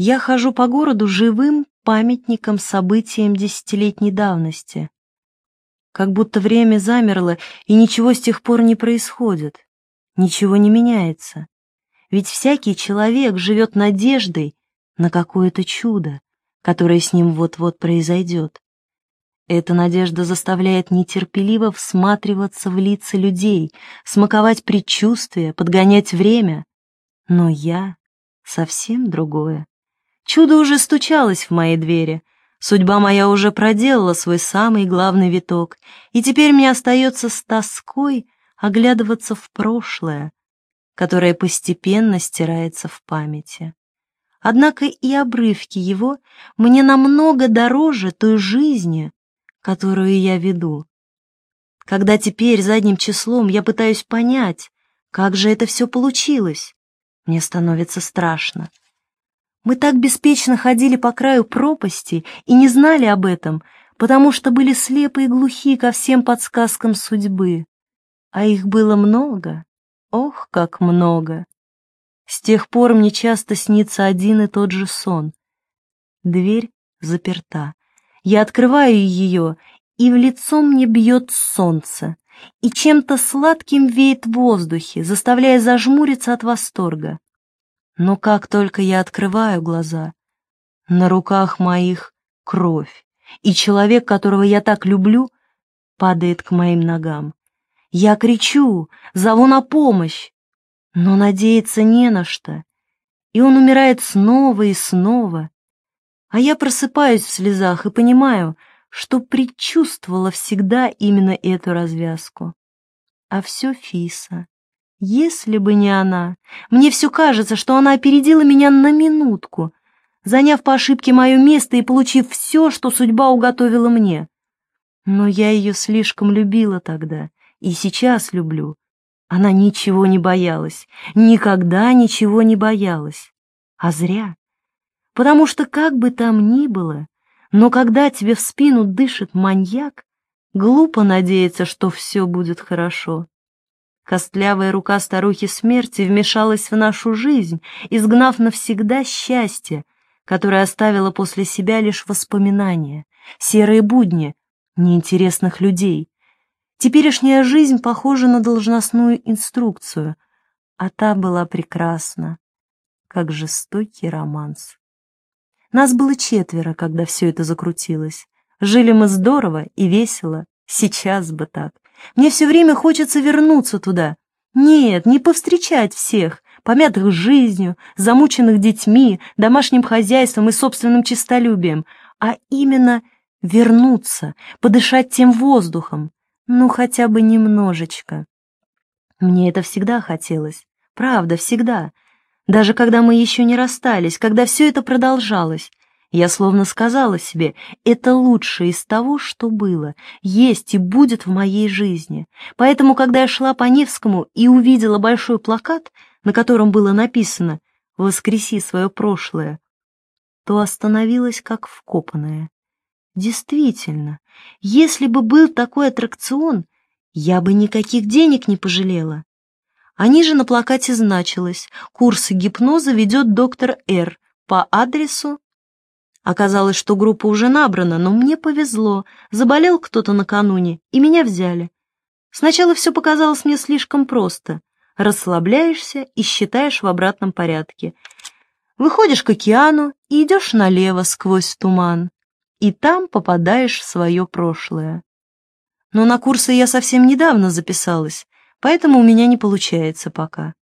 Я хожу по городу живым памятником событиям десятилетней давности. Как будто время замерло, и ничего с тех пор не происходит, ничего не меняется. Ведь всякий человек живет надеждой на какое-то чудо, которое с ним вот-вот произойдет. Эта надежда заставляет нетерпеливо всматриваться в лица людей, смаковать предчувствия, подгонять время. Но я совсем другое. Чудо уже стучалось в мои двери. Судьба моя уже проделала свой самый главный виток, и теперь мне остается с тоской оглядываться в прошлое, которое постепенно стирается в памяти. Однако и обрывки его мне намного дороже той жизни, которую я веду. Когда теперь задним числом я пытаюсь понять, как же это все получилось, мне становится страшно. Мы так беспечно ходили по краю пропасти и не знали об этом, потому что были слепы и глухи ко всем подсказкам судьбы. А их было много, ох, как много. С тех пор мне часто снится один и тот же сон. Дверь заперта. Я открываю ее, и в лицо мне бьет солнце, и чем-то сладким веет в воздухе, заставляя зажмуриться от восторга. Но как только я открываю глаза, на руках моих кровь, и человек, которого я так люблю, падает к моим ногам. Я кричу, зову на помощь, но надеяться не на что, и он умирает снова и снова. А я просыпаюсь в слезах и понимаю, что предчувствовала всегда именно эту развязку. А все Фиса. Если бы не она, мне все кажется, что она опередила меня на минутку, заняв по ошибке мое место и получив все, что судьба уготовила мне. Но я ее слишком любила тогда и сейчас люблю. Она ничего не боялась, никогда ничего не боялась. А зря. Потому что как бы там ни было, но когда тебе в спину дышит маньяк, глупо надеяться, что все будет хорошо. Костлявая рука старухи смерти вмешалась в нашу жизнь, изгнав навсегда счастье, которое оставило после себя лишь воспоминания, серые будни, неинтересных людей. Теперешняя жизнь похожа на должностную инструкцию, а та была прекрасна, как жестокий романс. Нас было четверо, когда все это закрутилось. Жили мы здорово и весело, сейчас бы так. Мне все время хочется вернуться туда. Нет, не повстречать всех, помятых жизнью, замученных детьми, домашним хозяйством и собственным честолюбием, а именно вернуться, подышать тем воздухом, ну хотя бы немножечко. Мне это всегда хотелось, правда, всегда. Даже когда мы еще не расстались, когда все это продолжалось, я словно сказала себе, это лучшее из того, что было, есть и будет в моей жизни. Поэтому, когда я шла по Невскому и увидела большой плакат, на котором было написано «Воскреси свое прошлое», то остановилась как вкопанная. Действительно, если бы был такой аттракцион, я бы никаких денег не пожалела. А ниже на плакате значилось «Курсы гипноза ведет доктор Р. по адресу Оказалось, что группа уже набрана, но мне повезло. Заболел кто-то накануне, и меня взяли. Сначала все показалось мне слишком просто. Расслабляешься и считаешь в обратном порядке. Выходишь к океану и идешь налево сквозь туман. И там попадаешь в свое прошлое. Но на курсы я совсем недавно записалась, поэтому у меня не получается пока.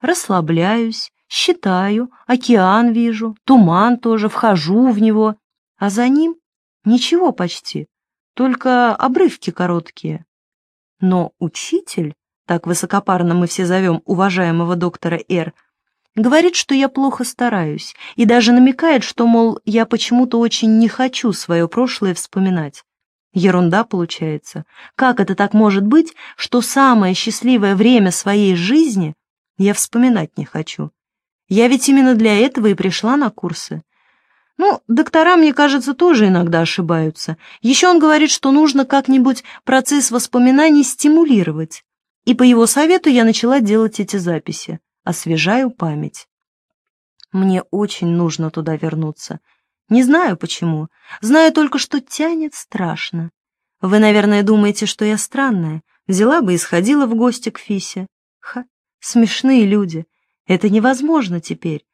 Расслабляюсь, Считаю, океан вижу, туман тоже, вхожу в него, а за ним ничего почти, только обрывки короткие. Но учитель, так высокопарно мы все зовем уважаемого доктора Р., говорит, что я плохо стараюсь, и даже намекает, что, мол, я почему-то очень не хочу свое прошлое вспоминать. Ерунда получается. Как это так может быть, что самое счастливое время своей жизни я вспоминать не хочу? Я ведь именно для этого и пришла на курсы. Ну, доктора, мне кажется, тоже иногда ошибаются. Еще он говорит, что нужно как-нибудь процесс воспоминаний стимулировать. И по его совету я начала делать эти записи. Освежаю память. Мне очень нужно туда вернуться. Не знаю почему. Знаю только, что тянет страшно. Вы, наверное, думаете, что я странная. Взяла бы и сходила в гости к Фисе. Ха, смешные люди. Это невозможно теперь,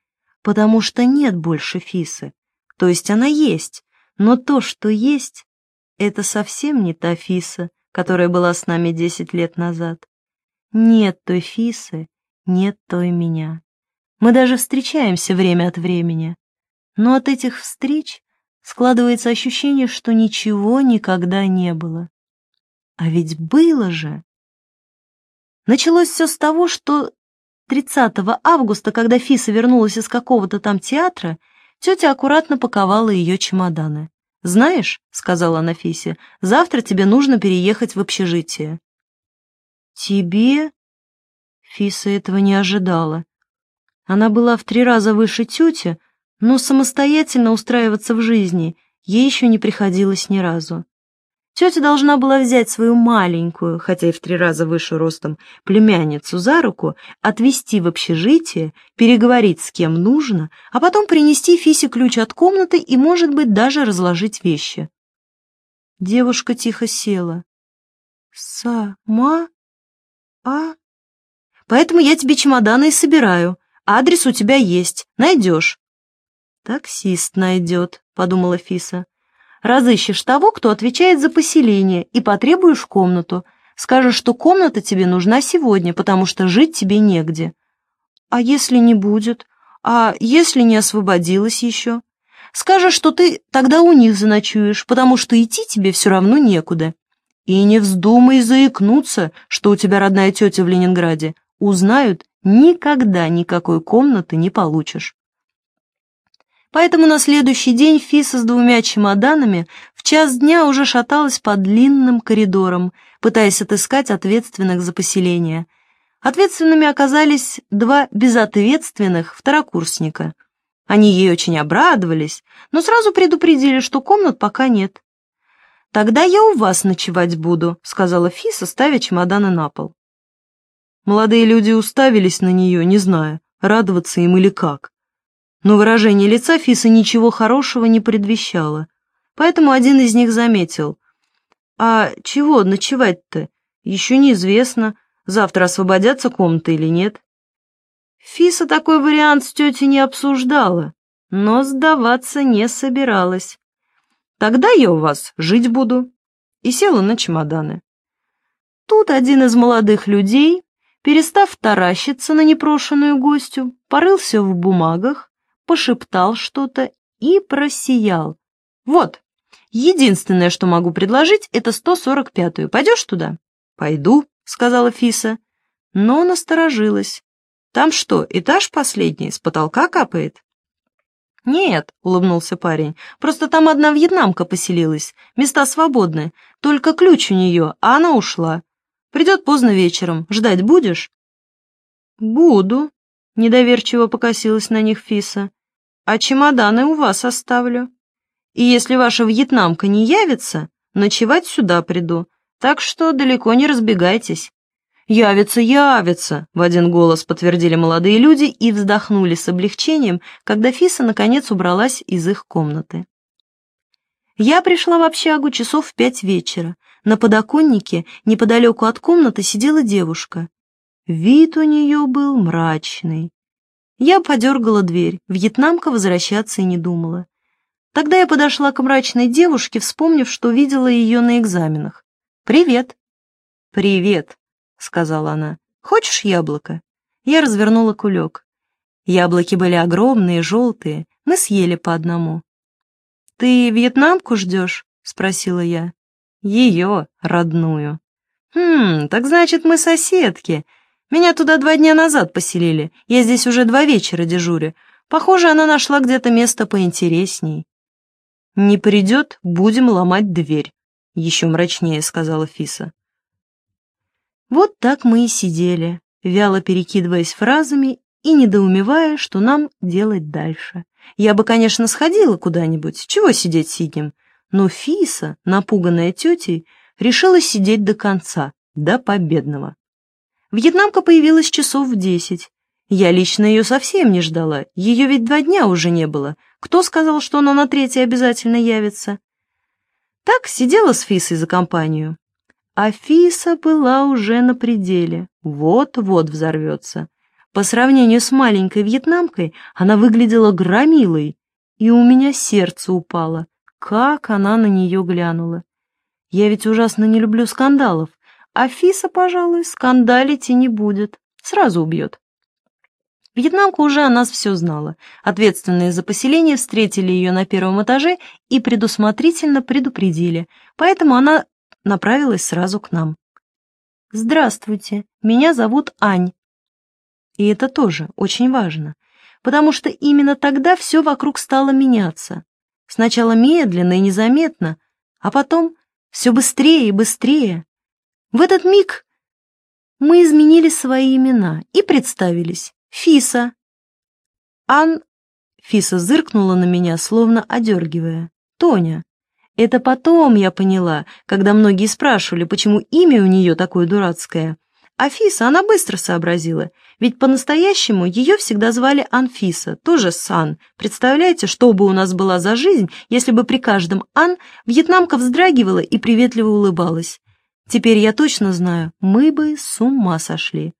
потому что нет больше Фисы. То есть она есть, но то, что есть, это совсем не та Фиса, которая была с нами десять лет назад. Нет той Фисы, нет той меня. Мы даже встречаемся время от времени. Но от этих встреч складывается ощущение, что ничего никогда не было. А ведь было же. Началось все с того, что 30 августа, когда Фиса вернулась из какого-то там театра, тетя аккуратно паковала ее чемоданы. «Знаешь», — сказала она Фисе, — «завтра тебе нужно переехать в общежитие». «Тебе?» Фиса этого не ожидала. Она была в три раза выше тети, но самостоятельно устраиваться в жизни ей еще не приходилось ни разу. Тетя должна была взять свою маленькую, хотя и в три раза выше ростом, племянницу за руку, отвезти в общежитие, переговорить с кем нужно, а потом принести Фисе ключ от комнаты и, может быть, даже разложить вещи. Девушка тихо села. «Сама? А? Поэтому я тебе чемоданы и собираю. Адрес у тебя есть, найдешь». «Таксист найдет», — подумала Фиса. «Разыщешь того, кто отвечает за поселение, и потребуешь комнату. Скажешь, что комната тебе нужна сегодня, потому что жить тебе негде». «А если не будет? А если не освободилась еще?» «Скажешь, что ты тогда у них заночуешь, потому что идти тебе все равно некуда». И не вздумай заикнуться, что у тебя родная тетя в Ленинграде. Узнают, никогда никакой комнаты не получишь. Поэтому на следующий день Фиса с двумя чемоданами в час дня уже шаталась по длинным коридорам, пытаясь отыскать ответственных за поселение. Ответственными оказались два безответственных второкурсника. Они ей очень обрадовались, но сразу предупредили, что комнат пока нет. «Тогда я у вас ночевать буду», — сказала Фиса, ставя чемоданы на пол. Молодые люди уставились на нее, не зная, радоваться им или как но выражение лица Фисы ничего хорошего не предвещало. Поэтому один из них заметил. «А чего ночевать-то? Еще неизвестно, завтра освободятся комнаты или нет». Фиса такой вариант с тетей не обсуждала, но сдаваться не собиралась. «Тогда я у вас жить буду», и села на чемоданы. Тут один из молодых людей, перестав таращиться на непрошенную гостю, порылся в бумагах пошептал что-то и просиял. «Вот, единственное, что могу предложить, это 145-ю. Пойдешь туда?» «Пойду», — сказала Фиса, но насторожилась. «Там что, этаж последний, с потолка капает?» «Нет», — улыбнулся парень, — «просто там одна вьетнамка поселилась, места свободны, только ключ у нее, а она ушла. Придет поздно вечером, ждать будешь?» «Буду», Недоверчиво покосилась на них Фиса. «А чемоданы у вас оставлю. И если ваша вьетнамка не явится, ночевать сюда приду, так что далеко не разбегайтесь». «Явится, явится!» — в один голос подтвердили молодые люди и вздохнули с облегчением, когда Фиса наконец убралась из их комнаты. Я пришла в общагу часов в пять вечера. На подоконнике неподалеку от комнаты сидела девушка. Вид у нее был мрачный. Я подергала дверь, вьетнамка возвращаться и не думала. Тогда я подошла к мрачной девушке, вспомнив, что видела ее на экзаменах. «Привет». «Привет», — сказала она. «Хочешь яблоко?» Я развернула кулек. Яблоки были огромные, желтые, мы съели по одному. «Ты вьетнамку ждешь?» — спросила я. «Ее, родную». «Хм, так значит, мы соседки», меня туда два дня назад поселили. Я здесь уже два вечера дежурю. Похоже, она нашла где-то место поинтересней. «Не придет, будем ломать дверь», — еще мрачнее сказала Фиса. Вот так мы и сидели, вяло перекидываясь фразами и недоумевая, что нам делать дальше. Я бы, конечно, сходила куда-нибудь, чего сидеть сиднем, но Фиса, напуганная тетей, решила сидеть до конца, до победного. Вьетнамка появилась часов в десять. Я лично ее совсем не ждала, ее ведь два дня уже не было. Кто сказал, что она на третий обязательно явится? Так сидела с Фисой за компанию. А Фиса была уже на пределе, вот-вот взорвется. По сравнению с маленькой вьетнамкой она выглядела громилой, и у меня сердце упало, как она на нее глянула. Я ведь ужасно не люблю скандалов, а Фиса, пожалуй, скандалить и не будет, сразу убьет. Вьетнамка уже о нас все знала. Ответственные за поселение встретили ее на первом этаже и предусмотрительно предупредили, поэтому она направилась сразу к нам. «Здравствуйте, меня зовут Ань». И это тоже очень важно, потому что именно тогда все вокруг стало меняться. Сначала медленно и незаметно, а потом все быстрее и быстрее. В этот миг мы изменили свои имена и представились. Фиса. Ан... Фиса зыркнула на меня, словно одергивая. Тоня. Это потом я поняла, когда многие спрашивали, почему имя у нее такое дурацкое. Афиса она быстро сообразила, ведь по-настоящему ее всегда звали Анфиса, тоже Сан. Представляете, что бы у нас была за жизнь, если бы при каждом Ан вьетнамка вздрагивала и приветливо улыбалась. Теперь я точно знаю, мы бы с ума сошли.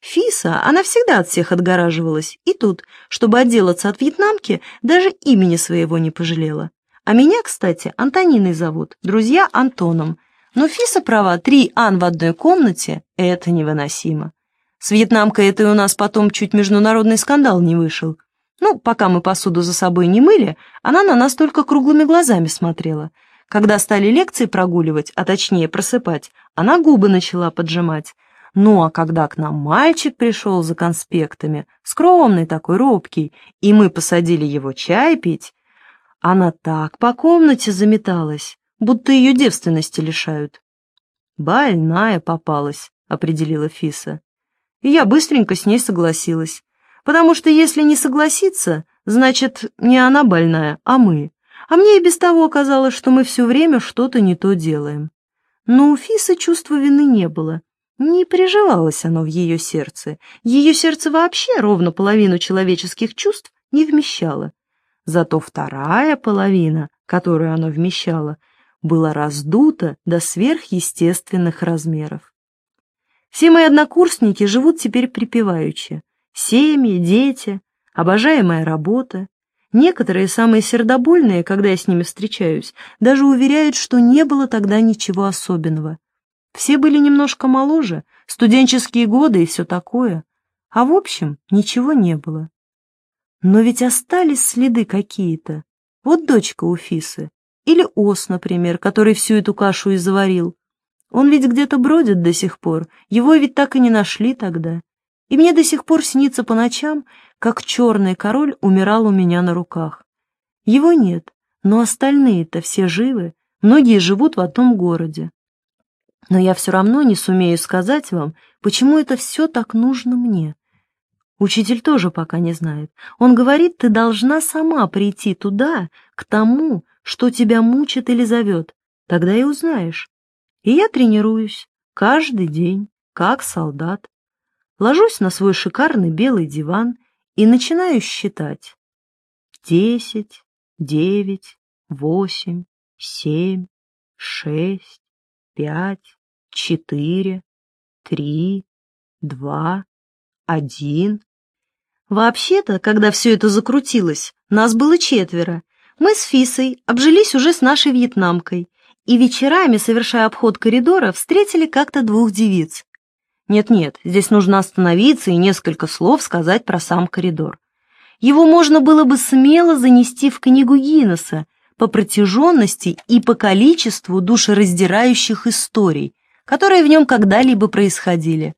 Фиса, она всегда от всех отгораживалась, и тут, чтобы отделаться от вьетнамки, даже имени своего не пожалела. А меня, кстати, Антониной зовут, друзья Антоном. Но Фиса права, три Ан в одной комнате — это невыносимо. С вьетнамкой это у нас потом чуть международный скандал не вышел. Ну, пока мы посуду за собой не мыли, она на нас только круглыми глазами смотрела. Когда стали лекции прогуливать, а точнее просыпать, она губы начала поджимать. Ну а когда к нам мальчик пришел за конспектами, скромный такой, робкий, и мы посадили его чай пить, она так по комнате заметалась, будто ее девственности лишают. «Больная попалась», — определила Фиса. И я быстренько с ней согласилась, потому что если не согласиться, значит, не она больная, а мы. А мне и без того казалось, что мы все время что-то не то делаем. Но у Фисы чувства вины не было, не приживалось оно в ее сердце. Ее сердце вообще ровно половину человеческих чувств не вмещало. Зато вторая половина, которую оно вмещало, была раздута до сверхъестественных размеров. Все мои однокурсники живут теперь припеваючи. Семьи, дети, обожаемая работа. Некоторые, самые сердобольные, когда я с ними встречаюсь, даже уверяют, что не было тогда ничего особенного. Все были немножко моложе, студенческие годы и все такое. А в общем, ничего не было. Но ведь остались следы какие-то. Вот дочка у Фисы. Или Ос, например, который всю эту кашу и заварил. Он ведь где-то бродит до сих пор, его ведь так и не нашли тогда. И мне до сих пор снится по ночам, как черный король умирал у меня на руках. Его нет, но остальные-то все живы, многие живут в одном городе. Но я все равно не сумею сказать вам, почему это все так нужно мне. Учитель тоже пока не знает. Он говорит, ты должна сама прийти туда, к тому, что тебя мучит или зовет. Тогда и узнаешь. И я тренируюсь каждый день, как солдат. Ложусь на свой шикарный белый диван и начинаю считать. Десять, девять, восемь, семь, шесть, пять, четыре, три, два, один. Вообще-то, когда все это закрутилось, нас было четверо. Мы с Фисой обжились уже с нашей вьетнамкой, и вечерами, совершая обход коридора, встретили как-то двух девиц. Нет-нет, здесь нужно остановиться и несколько слов сказать про сам коридор. Его можно было бы смело занести в книгу Гиннесса по протяженности и по количеству душераздирающих историй, которые в нем когда-либо происходили.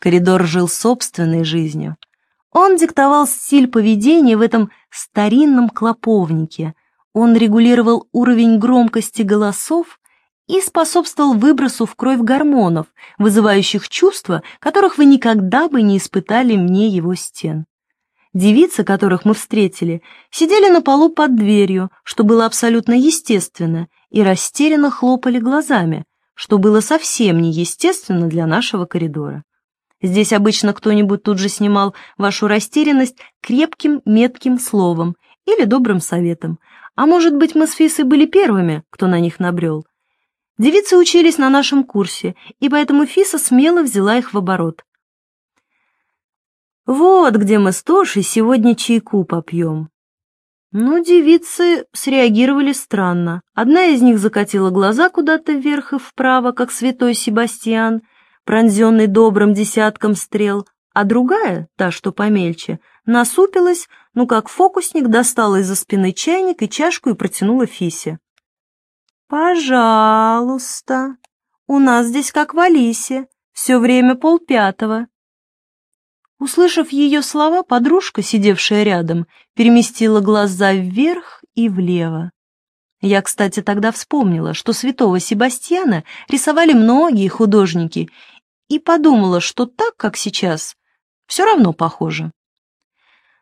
Коридор жил собственной жизнью. Он диктовал стиль поведения в этом старинном клоповнике. Он регулировал уровень громкости голосов и способствовал выбросу в кровь гормонов, вызывающих чувства, которых вы никогда бы не испытали мне его стен. Девицы, которых мы встретили, сидели на полу под дверью, что было абсолютно естественно, и растерянно хлопали глазами, что было совсем неестественно для нашего коридора. Здесь обычно кто-нибудь тут же снимал вашу растерянность крепким, метким словом или добрым советом. А может быть, мы с Фисой были первыми, кто на них набрел. Девицы учились на нашем курсе, и поэтому Фиса смело взяла их в оборот. Вот где мы с Тошей сегодня чайку попьем. Ну, девицы среагировали странно. Одна из них закатила глаза куда-то вверх и вправо, как святой Себастьян, пронзенный добрым десятком стрел, а другая, та, что помельче, насупилась, ну, как фокусник, достала из-за спины чайник и чашку и протянула Фисе. «Пожалуйста, у нас здесь как в Алисе, все время полпятого». Услышав ее слова, подружка, сидевшая рядом, переместила глаза вверх и влево. Я, кстати, тогда вспомнила, что святого Себастьяна рисовали многие художники, и подумала, что так, как сейчас, все равно похоже.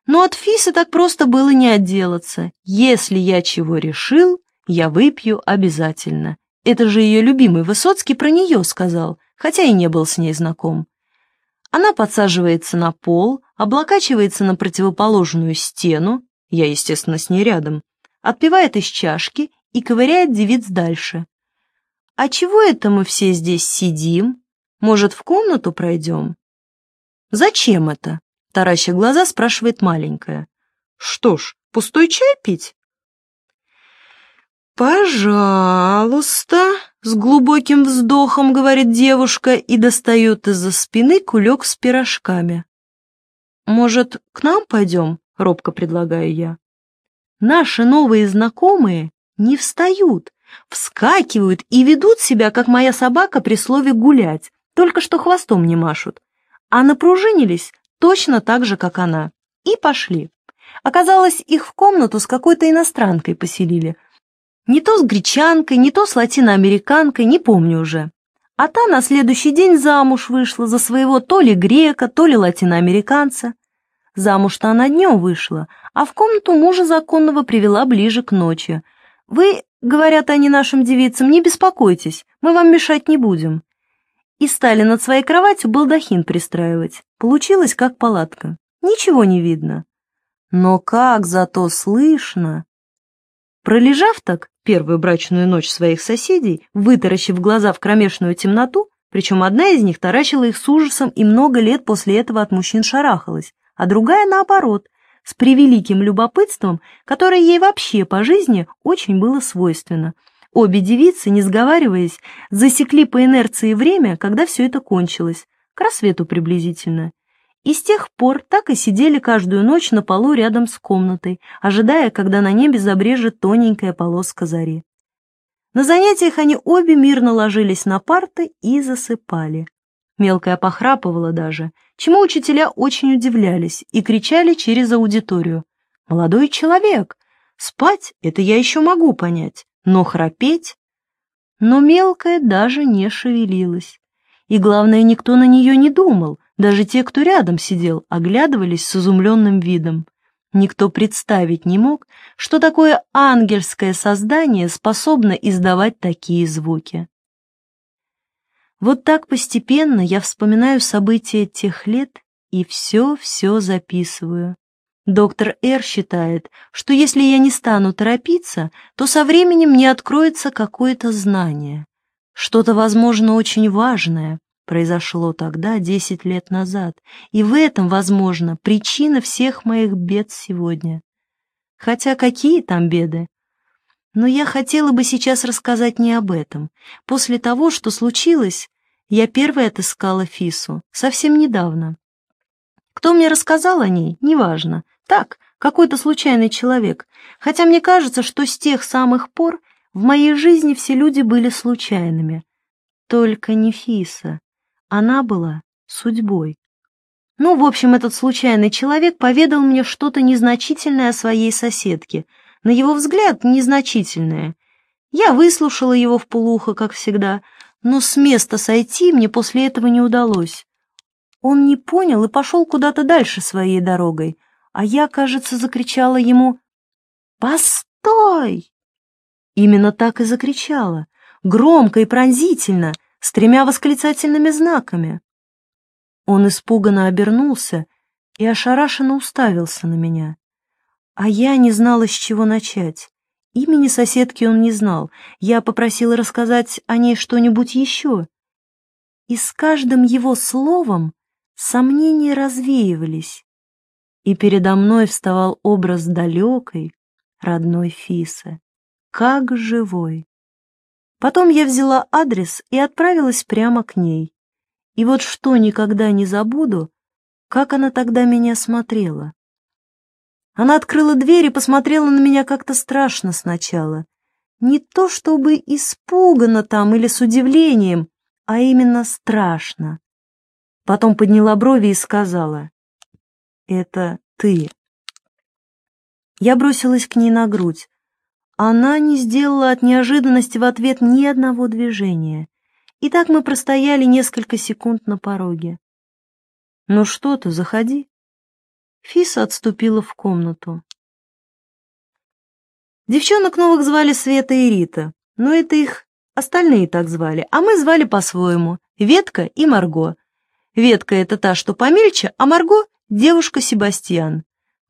Но от Фисы так просто было не отделаться. Если я чего решил, я выпью обязательно. Это же ее любимый Высоцкий про нее сказал, хотя и не был с ней знаком. Она подсаживается на пол, облокачивается на противоположную стену, я, естественно, с ней рядом, отпивает из чашки и ковыряет девиц дальше. «А чего это мы все здесь сидим? Может, в комнату пройдем?» «Зачем это?» — тараща глаза спрашивает маленькая. «Что ж, пустой чай пить?» «Пожалуйста», — с глубоким вздохом говорит девушка и достает из-за спины кулек с пирожками. «Может, к нам пойдем?» — робко предлагаю я. Наши новые знакомые не встают, вскакивают и ведут себя, как моя собака при слове «гулять», только что хвостом не машут, а напружинились точно так же, как она, и пошли. Оказалось, их в комнату с какой-то иностранкой поселили. Не то с гречанкой, не то с латиноамериканкой, не помню уже. А та на следующий день замуж вышла за своего то ли грека, то ли латиноамериканца. Замуж-то она днем вышла, а в комнату мужа законного привела ближе к ночи. «Вы, — говорят они нашим девицам, — не беспокойтесь, мы вам мешать не будем и стали над своей кроватью балдахин пристраивать. Получилось как палатка. Ничего не видно. Но как зато слышно. Пролежав так первую брачную ночь своих соседей, вытаращив глаза в кромешную темноту, причем одна из них таращила их с ужасом и много лет после этого от мужчин шарахалась, а другая, наоборот, с превеликим любопытством, которое ей вообще по жизни очень было свойственно — Обе девицы, не сговариваясь, засекли по инерции время, когда все это кончилось, к рассвету приблизительно. И с тех пор так и сидели каждую ночь на полу рядом с комнатой, ожидая, когда на небе забрежет тоненькая полоска зари. На занятиях они обе мирно ложились на парты и засыпали. Мелкая похрапывала даже, чему учителя очень удивлялись и кричали через аудиторию. «Молодой человек! Спать — это я еще могу понять но храпеть... Но мелкая даже не шевелилась. И, главное, никто на нее не думал, даже те, кто рядом сидел, оглядывались с изумленным видом. Никто представить не мог, что такое ангельское создание способно издавать такие звуки. Вот так постепенно я вспоминаю события тех лет и все-все записываю. Доктор Р. считает, что если я не стану торопиться, то со временем мне откроется какое-то знание. Что-то, возможно, очень важное произошло тогда, десять лет назад, и в этом, возможно, причина всех моих бед сегодня. Хотя какие там беды? Но я хотела бы сейчас рассказать не об этом. После того, что случилось, я первой отыскала Фису, совсем недавно. Кто мне рассказал о ней, неважно. Так, какой-то случайный человек. Хотя мне кажется, что с тех самых пор в моей жизни все люди были случайными. Только не Фиса. Она была судьбой. Ну, в общем, этот случайный человек поведал мне что-то незначительное о своей соседке. На его взгляд, незначительное. Я выслушала его в полухо, как всегда, но с места сойти мне после этого не удалось. Он не понял и пошел куда-то дальше своей дорогой, а я, кажется, закричала ему «Постой!». Именно так и закричала, громко и пронзительно, с тремя восклицательными знаками. Он испуганно обернулся и ошарашенно уставился на меня. А я не знала, с чего начать. Имени соседки он не знал. Я попросила рассказать о ней что-нибудь еще. И с каждым его словом сомнения развеивались, и передо мной вставал образ далекой, родной Фисы, как живой. Потом я взяла адрес и отправилась прямо к ней. И вот что никогда не забуду, как она тогда меня смотрела. Она открыла дверь и посмотрела на меня как-то страшно сначала. Не то чтобы испуганно там или с удивлением, а именно страшно. Потом подняла брови и сказала, «Это ты». Я бросилась к ней на грудь. Она не сделала от неожиданности в ответ ни одного движения. И так мы простояли несколько секунд на пороге. «Ну что ты, заходи», Фиса отступила в комнату. Девчонок новых звали Света и Рита, но это их остальные так звали, а мы звали по-своему — Ветка и Марго. Ветка — это та, что помельче, а Марго — девушка Себастьян.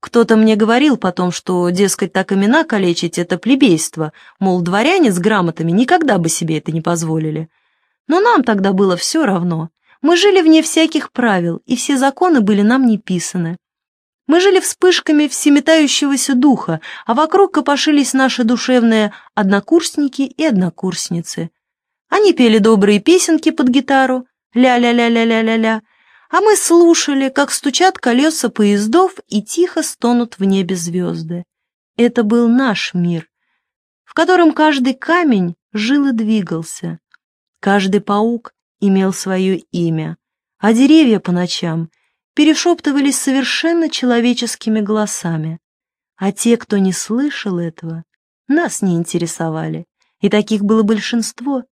Кто-то мне говорил потом, что, дескать, так имена калечить — это плебейство, мол, дворяне с грамотами никогда бы себе это не позволили. Но нам тогда было все равно. Мы жили вне всяких правил, и все законы были нам не писаны. Мы жили вспышками всеметающегося духа, а вокруг копошились наши душевные однокурсники и однокурсницы. Они пели добрые песенки под гитару, ля-ля-ля-ля-ля-ля-ля, а мы слушали, как стучат колеса поездов и тихо стонут в небе звезды. Это был наш мир, в котором каждый камень жил и двигался, каждый паук имел свое имя, а деревья по ночам — перешептывались совершенно человеческими голосами, а те, кто не слышал этого, нас не интересовали, и таких было большинство.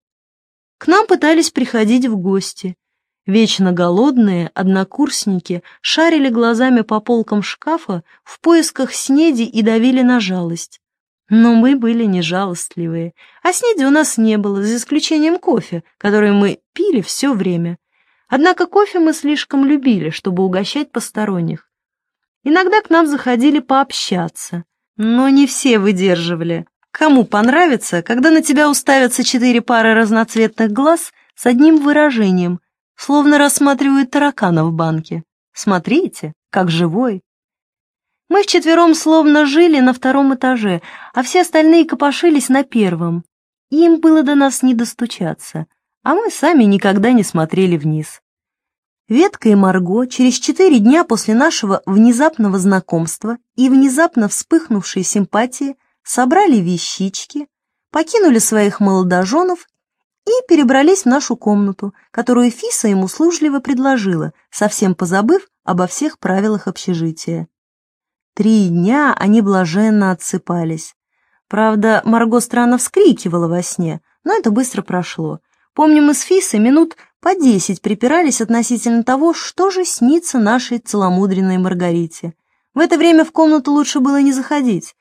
К нам пытались приходить в гости. Вечно голодные однокурсники шарили глазами по полкам шкафа в поисках снеди и давили на жалость. Но мы были не жалостливые, а снеди у нас не было, за исключением кофе, который мы пили все время. Однако кофе мы слишком любили, чтобы угощать посторонних. Иногда к нам заходили пообщаться, но не все выдерживали. Кому понравится, когда на тебя уставятся четыре пары разноцветных глаз с одним выражением, словно рассматривают таракана в банке. Смотрите, как живой. Мы вчетвером словно жили на втором этаже, а все остальные копошились на первом. Им было до нас не достучаться, а мы сами никогда не смотрели вниз. Ветка и Марго через четыре дня после нашего внезапного знакомства и внезапно вспыхнувшей симпатии собрали вещички, покинули своих молодоженов и перебрались в нашу комнату, которую Фиса им услужливо предложила, совсем позабыв обо всех правилах общежития. Три дня они блаженно отсыпались. Правда, Марго странно вскрикивала во сне, но это быстро прошло. Помню, мы с Фисой минут по десять припирались относительно того, что же снится нашей целомудренной Маргарите. В это время в комнату лучше было не заходить,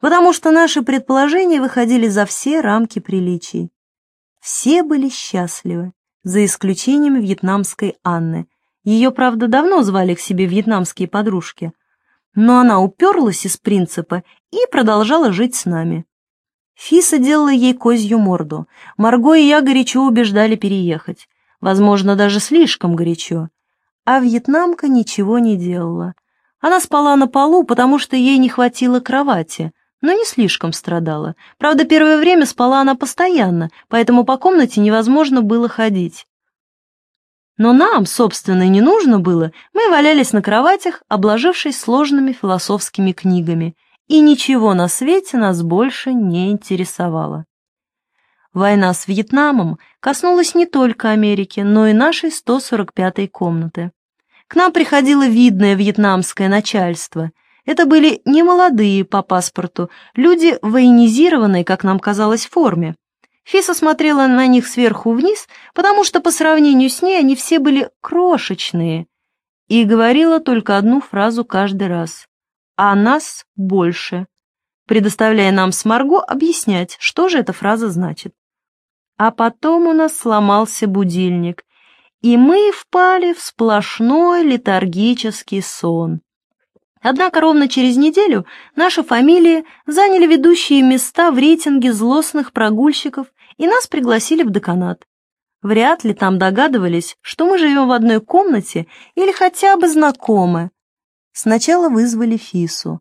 потому что наши предположения выходили за все рамки приличий. Все были счастливы, за исключением вьетнамской Анны. Ее, правда, давно звали к себе вьетнамские подружки, но она уперлась из принципа и продолжала жить с нами. Фиса делала ей козью морду. Марго и я горячо убеждали переехать возможно, даже слишком горячо. А вьетнамка ничего не делала. Она спала на полу, потому что ей не хватило кровати, но не слишком страдала. Правда, первое время спала она постоянно, поэтому по комнате невозможно было ходить. Но нам, собственно, и не нужно было, мы валялись на кроватях, обложившись сложными философскими книгами, и ничего на свете нас больше не интересовало. Война с Вьетнамом коснулась не только Америки, но и нашей 145-й комнаты. К нам приходило видное вьетнамское начальство. Это были не молодые по паспорту, люди в военизированной, как нам казалось, форме. Фиса смотрела на них сверху вниз, потому что по сравнению с ней они все были крошечные, и говорила только одну фразу каждый раз. «А нас больше», предоставляя нам с Марго объяснять, что же эта фраза значит. А потом у нас сломался будильник, и мы впали в сплошной летаргический сон. Однако ровно через неделю наши фамилии заняли ведущие места в рейтинге злостных прогульщиков, и нас пригласили в деканат. Вряд ли там догадывались, что мы живем в одной комнате или хотя бы знакомы. Сначала вызвали Фису.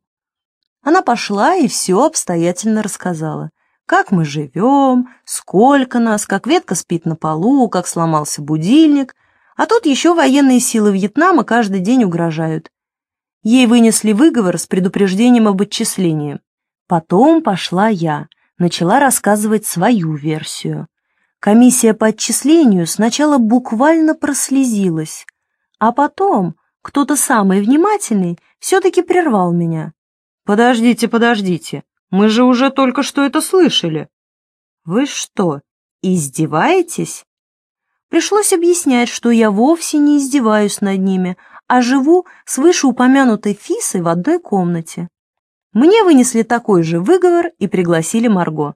Она пошла и все обстоятельно рассказала. Как мы живем, сколько нас, как ветка спит на полу, как сломался будильник. А тут еще военные силы Вьетнама каждый день угрожают. Ей вынесли выговор с предупреждением об отчислении. Потом пошла я, начала рассказывать свою версию. Комиссия по отчислению сначала буквально прослезилась, а потом кто-то самый внимательный все-таки прервал меня. «Подождите, подождите, мы же уже только что это слышали». «Вы что, издеваетесь?» Пришлось объяснять, что я вовсе не издеваюсь над ними, а живу с вышеупомянутой Фисой в одной комнате. Мне вынесли такой же выговор и пригласили Марго.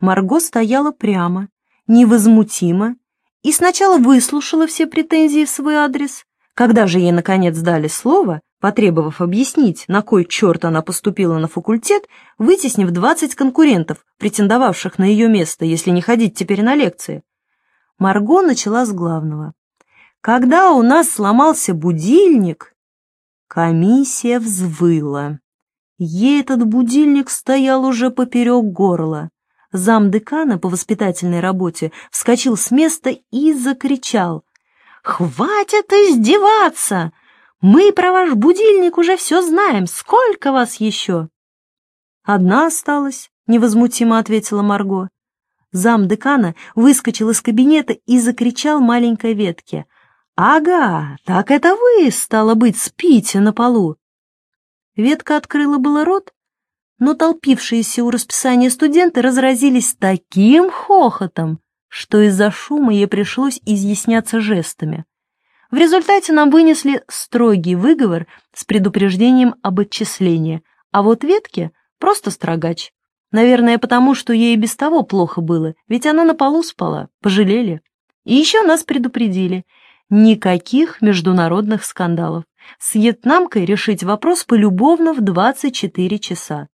Марго стояла прямо, невозмутимо и сначала выслушала все претензии в свой адрес. Когда же ей, наконец, дали слово, потребовав объяснить, на кой черт она поступила на факультет, вытеснив 20 конкурентов, претендовавших на ее место, если не ходить теперь на лекции, Марго начала с главного. Когда у нас сломался будильник, комиссия взвыла. Ей этот будильник стоял уже поперек горла. Зам декана по воспитательной работе вскочил с места и закричал. «Хватит издеваться! Мы про ваш будильник уже все знаем. Сколько вас еще?» «Одна осталась», — невозмутимо ответила Марго. Зам декана выскочил из кабинета и закричал маленькой ветке. «Ага, так это вы, стало быть, спите на полу!» Ветка открыла было рот, но толпившиеся у расписания студенты разразились таким хохотом, что из-за шума ей пришлось изъясняться жестами. В результате нам вынесли строгий выговор с предупреждением об отчислении, а вот Ветке просто строгач. Наверное, потому что ей и без того плохо было, ведь она на полу спала, пожалели. И еще нас предупредили. Никаких международных скандалов. С вьетнамкой решить вопрос полюбовно в 24 часа.